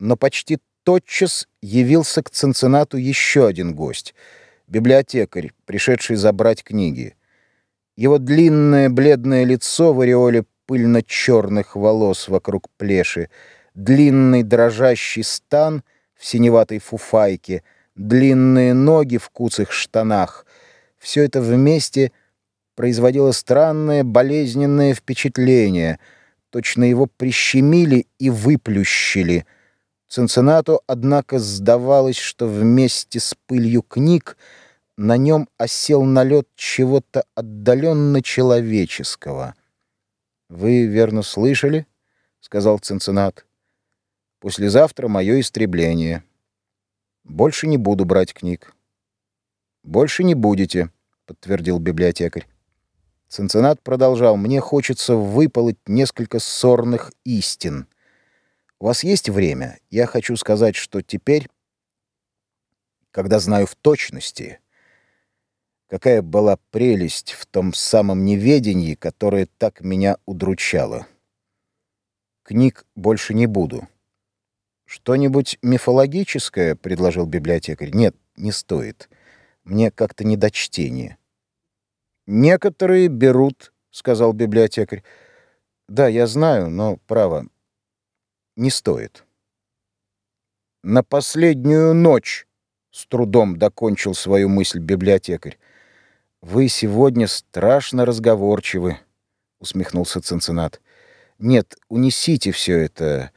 но почти тотчас явился к Цинциннату еще один гость — библиотекарь, пришедший забрать книги. Его длинное бледное лицо в ореоле пыльно-черных волос вокруг плеши, длинный дрожащий стан в синеватой фуфайке, длинные ноги в куцых штанах — все это вместе производило странное болезненное впечатление — Точно его прищемили и выплющили. Цинциннату, однако, сдавалось, что вместе с пылью книг на нем осел налет чего-то отдаленно человеческого. «Вы верно слышали?» — сказал Цинциннат. «Послезавтра мое истребление. Больше не буду брать книг». «Больше не будете», — подтвердил библиотекарь. Цинциннат продолжал. «Мне хочется выполоть несколько ссорных истин. У вас есть время? Я хочу сказать, что теперь, когда знаю в точности, какая была прелесть в том самом неведении, которое так меня удручало. Книг больше не буду». «Что-нибудь мифологическое?» — предложил библиотекарь. «Нет, не стоит. Мне как-то не до чтения». «Некоторые берут», — сказал библиотекарь. «Да, я знаю, но, право, не стоит». «На последнюю ночь», — с трудом докончил свою мысль библиотекарь. «Вы сегодня страшно разговорчивы», — усмехнулся Цинциннат. «Нет, унесите все это.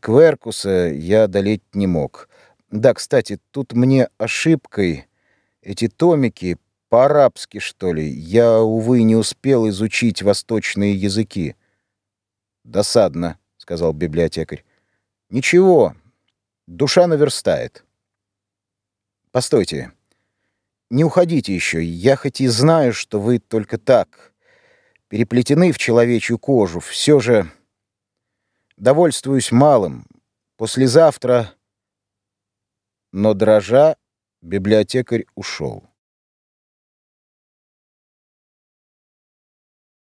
Кверкуса я одолеть не мог. Да, кстати, тут мне ошибкой эти томики по-арабски, что ли? Я, увы, не успел изучить восточные языки. Досадно, сказал библиотекарь. Ничего, душа наверстает. Постойте. Не уходите еще. Я хоть и знаю, что вы только так переплетены в человечью кожу, все же довольствуюсь малым. Послезавтра... Но дрожа библиотекарь ушел.